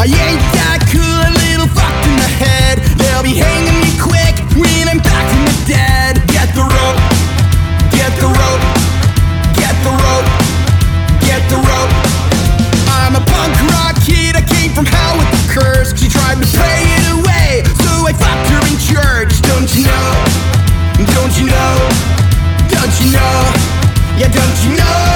I ain't that cool, a little fucked in the head. They'll be hanging me quick when I'm back from the dead. Get the rope, get the rope, get the rope, get the rope. I'm a punk rock kid, I came from hell with curse. She tried to pray it away, so I fucked her in church. Don't you know? Don't you know? Don't you know? Yeah, don't you know?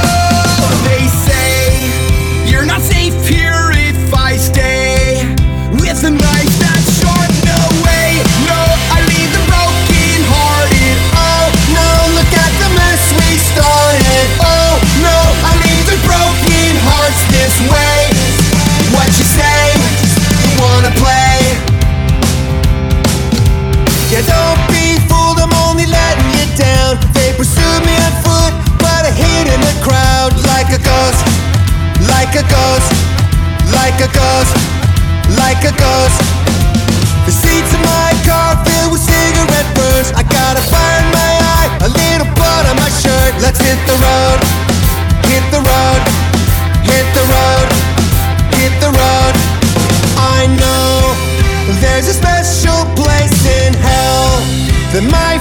Ghost, like a ghost, like a ghost. The seats in my car filled with cigarette burns. I got a fire in my eye, a little blood on my shirt. Let's hit the road, hit the road, hit the road, hit the road. I know there's a special place in hell that my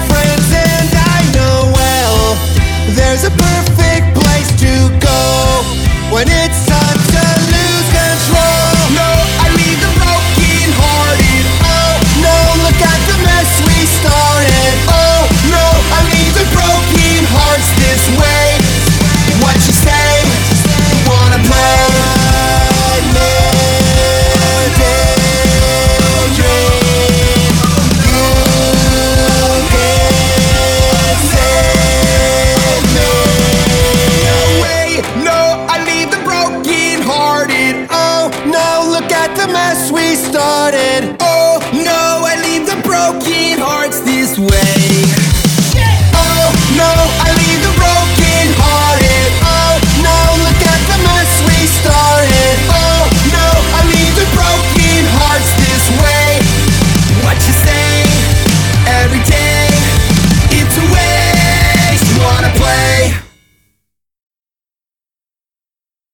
we started.